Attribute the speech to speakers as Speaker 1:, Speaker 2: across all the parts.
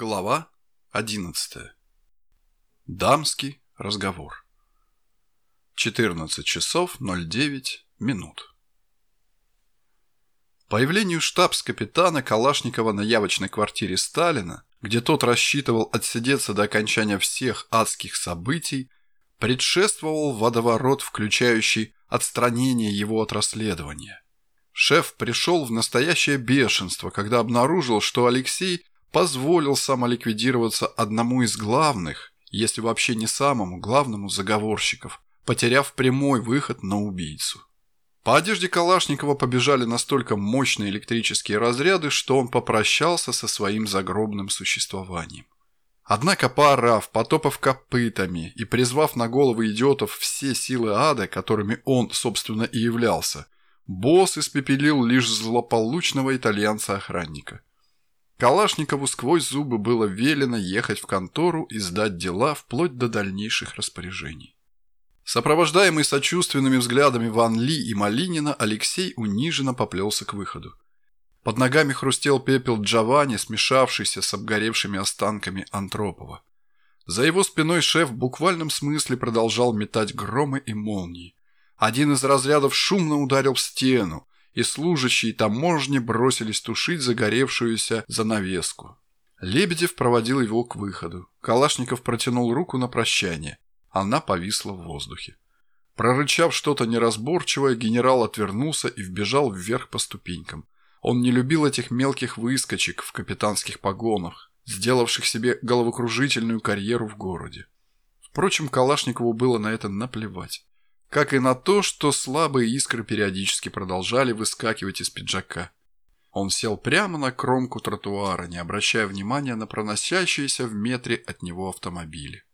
Speaker 1: Глава 11. Дамский разговор. 14 часов 09 минут. Появлению штабс-капитана Калашникова на явочной квартире Сталина, где тот рассчитывал отсидеться до окончания всех адских событий, предшествовал водоворот, включающий отстранение его от расследования. Шеф пришел в настоящее бешенство, когда обнаружил, что Алексей позволил самоликвидироваться одному из главных, если вообще не самому главному заговорщиков, потеряв прямой выход на убийцу. По одежде Калашникова побежали настолько мощные электрические разряды, что он попрощался со своим загробным существованием. Однако поорав, потопав копытами и призвав на головы идиотов все силы ада, которыми он, собственно, и являлся, босс испепелил лишь злополучного итальянца-охранника – Калашникову сквозь зубы было велено ехать в контору и сдать дела вплоть до дальнейших распоряжений. Сопровождаемый сочувственными взглядами Ван Ли и Малинина, Алексей униженно поплелся к выходу. Под ногами хрустел пепел Джованни, смешавшийся с обгоревшими останками Антропова. За его спиной шеф в буквальном смысле продолжал метать громы и молнии. Один из разрядов шумно ударил в стену, и служащие таможни бросились тушить загоревшуюся занавеску. Лебедев проводил его к выходу. Калашников протянул руку на прощание. Она повисла в воздухе. Прорычав что-то неразборчивое, генерал отвернулся и вбежал вверх по ступенькам. Он не любил этих мелких выскочек в капитанских погонах, сделавших себе головокружительную карьеру в городе. Впрочем, Калашникову было на это наплевать как и на то, что слабые искры периодически продолжали выскакивать из пиджака. Он сел прямо на кромку тротуара, не обращая внимания на проносящиеся в метре от него автомобили.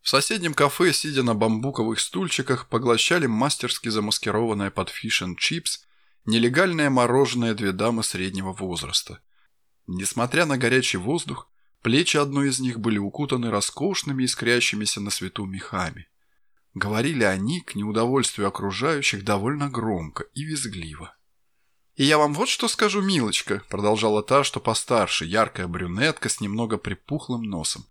Speaker 1: В соседнем кафе, сидя на бамбуковых стульчиках, поглощали мастерски замаскированное под фиш-н-чипс нелегальное мороженое две дамы среднего возраста. Несмотря на горячий воздух, плечи одной из них были укутаны роскошными искрящимися на свету мехами. Говорили они к неудовольствию окружающих довольно громко и визгливо. «И я вам вот что скажу, милочка», — продолжала та, что постарше, яркая брюнетка с немного припухлым носом.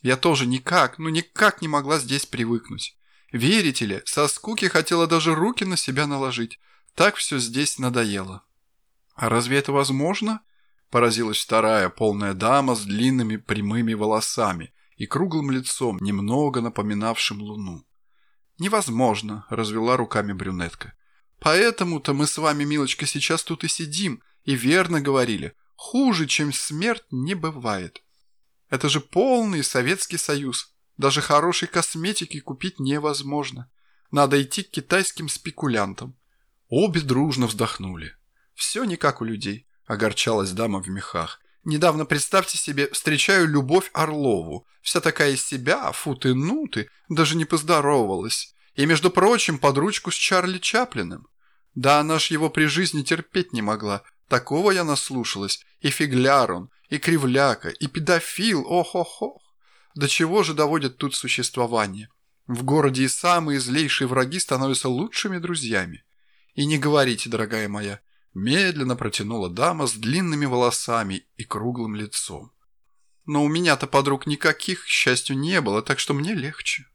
Speaker 1: «Я тоже никак, ну никак не могла здесь привыкнуть. Верите ли, со скуки хотела даже руки на себя наложить. Так все здесь надоело». «А разве это возможно?» — поразилась вторая, полная дама с длинными прямыми волосами и круглым лицом, немного напоминавшим луну. «Невозможно», – развела руками брюнетка. «Поэтому-то мы с вами, милочка, сейчас тут и сидим, и верно говорили, хуже, чем смерть, не бывает. Это же полный Советский Союз. Даже хорошей косметики купить невозможно. Надо идти к китайским спекулянтам». Обе дружно вздохнули. «Все не как у людей», – огорчалась дама в мехах. Недавно, представьте себе, встречаю Любовь Орлову. Вся такая из себя, фу ты, ну ты, даже не поздоровалась. И, между прочим, под ручку с Чарли Чаплиным. Да она ж его при жизни терпеть не могла. Такого я наслушалась. И фигляр он, и кривляка, и педофил, ох-ох-ох. До чего же доводят тут существование? В городе и самые злейшие враги становятся лучшими друзьями. И не говорите, дорогая моя, Медленно протянула дама с длинными волосами и круглым лицом. Но у меня-то подруг никаких, к счастью, не было, так что мне легче.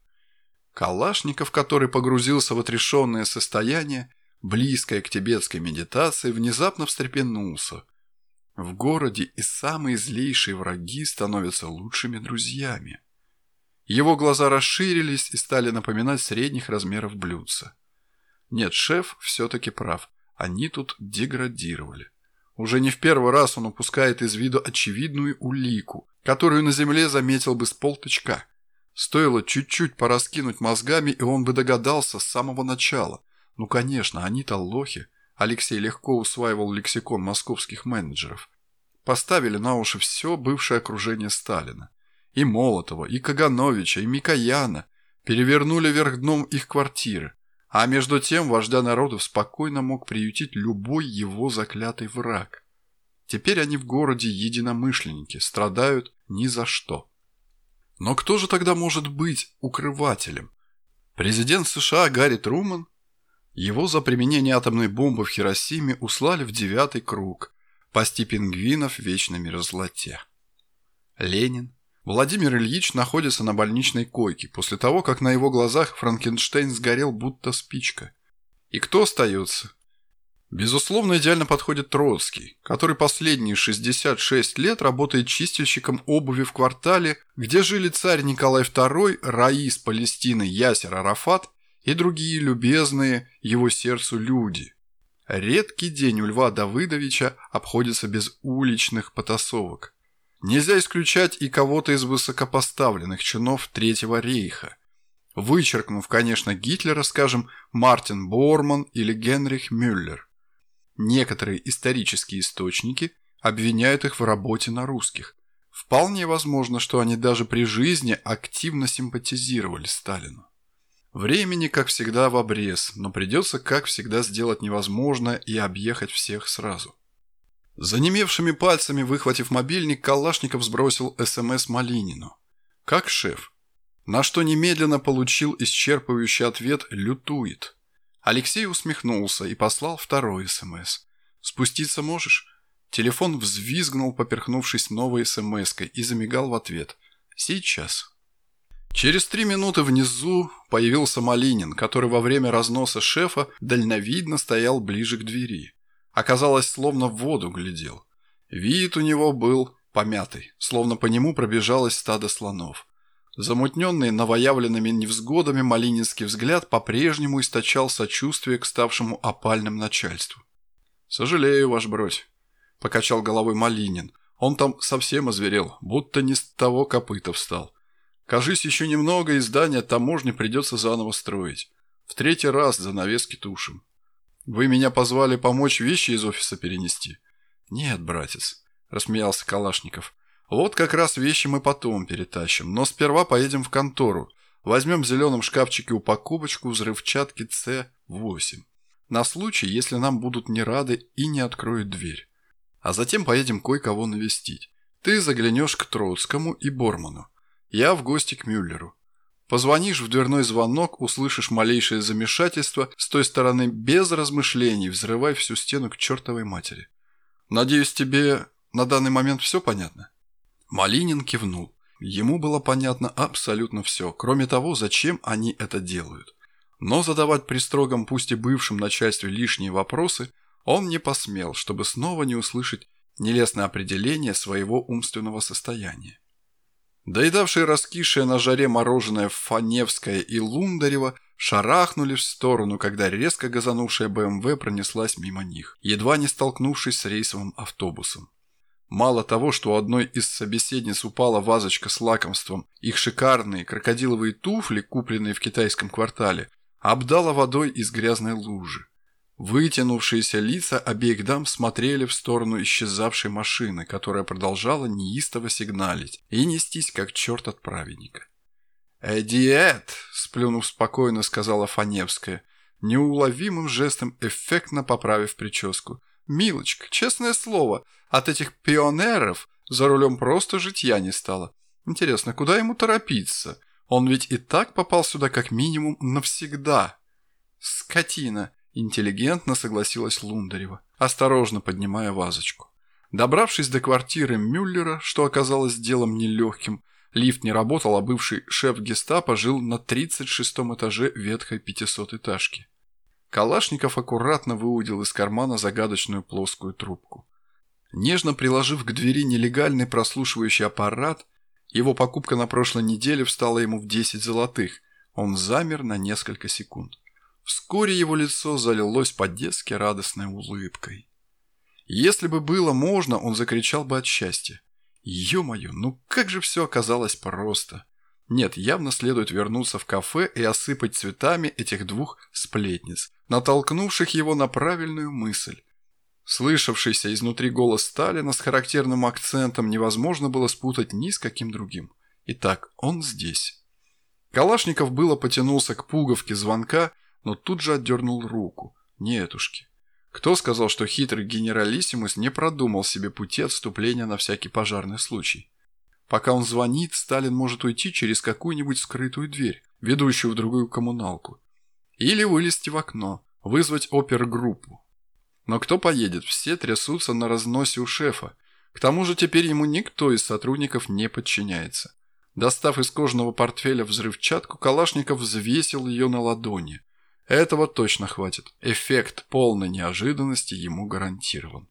Speaker 1: Калашников, который погрузился в отрешенное состояние, близкое к тибетской медитации, внезапно встрепенулся. В городе и самые злейшие враги становятся лучшими друзьями. Его глаза расширились и стали напоминать средних размеров блюдца. Нет, шеф все-таки прав. Они тут деградировали. Уже не в первый раз он упускает из виду очевидную улику, которую на земле заметил бы с полточка. Стоило чуть-чуть пораскинуть мозгами, и он бы догадался с самого начала. Ну, конечно, они-то лохи. Алексей легко усваивал лексикон московских менеджеров. Поставили на уши все бывшее окружение Сталина. И Молотова, и Кагановича, и Микояна. Перевернули вверх дном их квартиры. А между тем вождя народов спокойно мог приютить любой его заклятый враг. Теперь они в городе единомышленники, страдают ни за что. Но кто же тогда может быть укрывателем? Президент США Гарри Труман? Его за применение атомной бомбы в Хиросиме услали в девятый круг, пасти пингвинов в вечной мерзлоте. Ленин. Владимир Ильич находится на больничной койке после того, как на его глазах Франкенштейн сгорел будто спичка. И кто остается? Безусловно, идеально подходит Троцкий, который последние 66 лет работает чистильщиком обуви в квартале, где жили царь Николай II, Раис Палестины Ясер Арафат и другие любезные его сердцу люди. Редкий день у Льва Давыдовича обходится без уличных потасовок. Нельзя исключать и кого-то из высокопоставленных чинов Третьего рейха. Вычеркнув, конечно, Гитлера, скажем, Мартин Борман или Генрих Мюллер. Некоторые исторические источники обвиняют их в работе на русских. Вполне возможно, что они даже при жизни активно симпатизировали Сталину. Времени, как всегда, в обрез, но придется, как всегда, сделать невозможное и объехать всех сразу. Занемевшими пальцами, выхватив мобильник, Калашников сбросил СМС Малинину. «Как шеф?» На что немедленно получил исчерпывающий ответ «лютует». Алексей усмехнулся и послал второй СМС. «Спуститься можешь?» Телефон взвизгнул, поперхнувшись новой СМСкой, и замигал в ответ. «Сейчас». Через три минуты внизу появился Малинин, который во время разноса шефа дальновидно стоял ближе к двери. Оказалось, словно в воду глядел. Вид у него был помятый, словно по нему пробежалось стадо слонов. Замутненный новоявленными невзгодами малининский взгляд по-прежнему источал сочувствие к ставшему опальным начальству. «Сожалею, ваш брось», – покачал головой Малинин. Он там совсем озверел, будто не с того копыта встал. Кажись, еще немного, и здание таможни придется заново строить. В третий раз за навески тушим. Вы меня позвали помочь вещи из офиса перенести? Нет, братец, рассмеялся Калашников. Вот как раз вещи мы потом перетащим, но сперва поедем в контору. Возьмем в зеленом шкафчике упаковочку взрывчатки С-8. На случай, если нам будут не рады и не откроют дверь. А затем поедем кое-кого навестить. Ты заглянешь к Троцкому и Борману. Я в гости к Мюллеру. Позвонишь в дверной звонок, услышишь малейшее замешательство, с той стороны без размышлений взрывай всю стену к чертовой матери. Надеюсь, тебе на данный момент все понятно?» Малинин кивнул. Ему было понятно абсолютно все, кроме того, зачем они это делают. Но задавать при строгом, пусть и бывшем начальстве лишние вопросы он не посмел, чтобы снова не услышать нелестное определение своего умственного состояния. Доедавшие раскисшее на жаре мороженое Фаневское и Лундарева шарахнули в сторону, когда резко газанувшая БМВ пронеслась мимо них, едва не столкнувшись с рейсовым автобусом. Мало того, что у одной из собеседниц упала вазочка с лакомством, их шикарные крокодиловые туфли, купленные в китайском квартале, обдала водой из грязной лужи. Вытянувшиеся лица обеих дам смотрели в сторону исчезавшей машины, которая продолжала неистово сигналить и нестись, как черт от праведника. «Эдиэт!» – сплюнув спокойно, сказала Фаневская, неуловимым жестом эффектно поправив прическу. «Милочка, честное слово, от этих пионеров за рулем просто житья не стало. Интересно, куда ему торопиться? Он ведь и так попал сюда как минимум навсегда». «Скотина!» Интеллигентно согласилась Лундарева, осторожно поднимая вазочку. Добравшись до квартиры Мюллера, что оказалось делом нелегким, лифт не работал, а бывший шеф гестапо жил на 36-м этаже ветхой пятисотэтажки. Калашников аккуратно выудил из кармана загадочную плоскую трубку. Нежно приложив к двери нелегальный прослушивающий аппарат, его покупка на прошлой неделе встала ему в 10 золотых, он замер на несколько секунд. Вскоре его лицо залилось по-детски радостной улыбкой. Если бы было можно, он закричал бы от счастья. Ё-моё, ну как же все оказалось просто. Нет, явно следует вернуться в кафе и осыпать цветами этих двух сплетниц, натолкнувших его на правильную мысль. Слышавшийся изнутри голос Сталина с характерным акцентом невозможно было спутать ни с каким другим. Итак, он здесь. Калашников было потянулся к пуговке звонка, но тут же отдернул руку. Нетушки. Кто сказал, что хитрый генералиссимус не продумал себе пути отступления на всякий пожарный случай? Пока он звонит, Сталин может уйти через какую-нибудь скрытую дверь, ведущую в другую коммуналку. Или вылезти в окно, вызвать опергруппу. Но кто поедет? Все трясутся на разносе у шефа. К тому же теперь ему никто из сотрудников не подчиняется. Достав из кожаного портфеля взрывчатку, Калашников взвесил ее на ладони. Этого точно хватит. Эффект полной неожиданности ему гарантирован.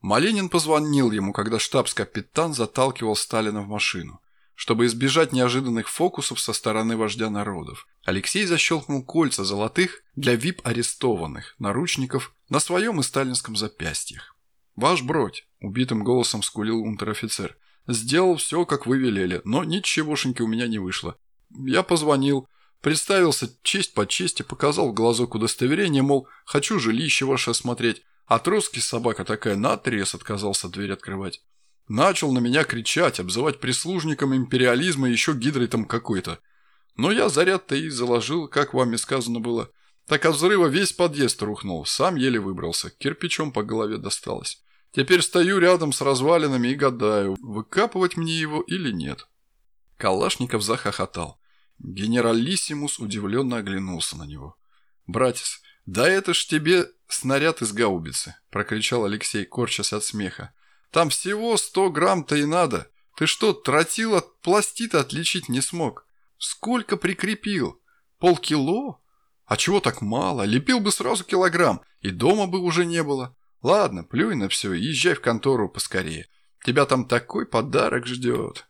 Speaker 1: Малинин позвонил ему, когда штабс-капитан заталкивал Сталина в машину. Чтобы избежать неожиданных фокусов со стороны вождя народов, Алексей защелкнул кольца золотых для вип-арестованных наручников на своем и сталинском запястьях. «Ваш бродь», – убитым голосом скулил унтер-офицер, – «сделал все, как вы велели, но ничегошеньки у меня не вышло. Я позвонил, представился честь по чести, показал в глазок удостоверение, мол, хочу жилище ваше осмотреть, а троски собака такая наотрез отказался дверь открывать. Начал на меня кричать, обзывать прислужником империализма еще гидрой там какой-то. Но я заряд-то и заложил, как вам и сказано было. Так от взрыва весь подъезд рухнул, сам еле выбрался, кирпичом по голове досталось. Теперь стою рядом с развалинами и гадаю, выкапывать мне его или нет. Калашников захохотал. Генералиссимус удивленно оглянулся на него. «Братец, да это ж тебе снаряд из гаубицы!» – прокричал Алексей, корчась от смеха. Там всего сто грамм-то и надо. Ты что, тротил от пластита отличить не смог? Сколько прикрепил? Полкило? А чего так мало? Лепил бы сразу килограмм, и дома бы уже не было. Ладно, плюй на все, езжай в контору поскорее. Тебя там такой подарок ждет.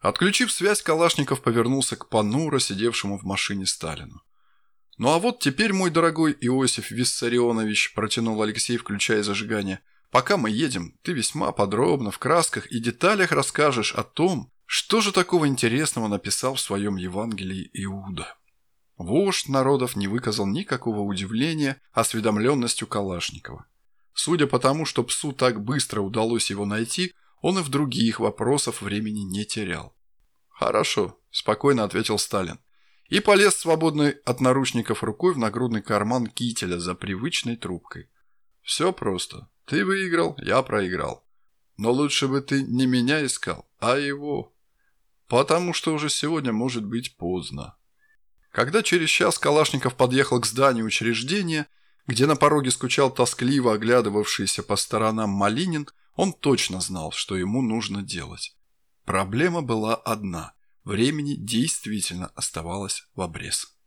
Speaker 1: Отключив связь, Калашников повернулся к понуро сидевшему в машине Сталину. «Ну а вот теперь, мой дорогой Иосиф Виссарионович», протянул Алексей, включая зажигание – Пока мы едем, ты весьма подробно, в красках и деталях расскажешь о том, что же такого интересного написал в своем Евангелии Иуда. Вождь народов не выказал никакого удивления осведомленностью Калашникова. Судя по тому, что псу так быстро удалось его найти, он и в других вопросов времени не терял. «Хорошо», – спокойно ответил Сталин. И полез свободной от наручников рукой в нагрудный карман кителя за привычной трубкой. «Все просто. Ты выиграл, я проиграл. Но лучше бы ты не меня искал, а его. Потому что уже сегодня может быть поздно. Когда через час Калашников подъехал к зданию учреждения, где на пороге скучал тоскливо оглядывавшийся по сторонам Малинин, он точно знал, что ему нужно делать. Проблема была одна. Времени действительно оставалось в обрез.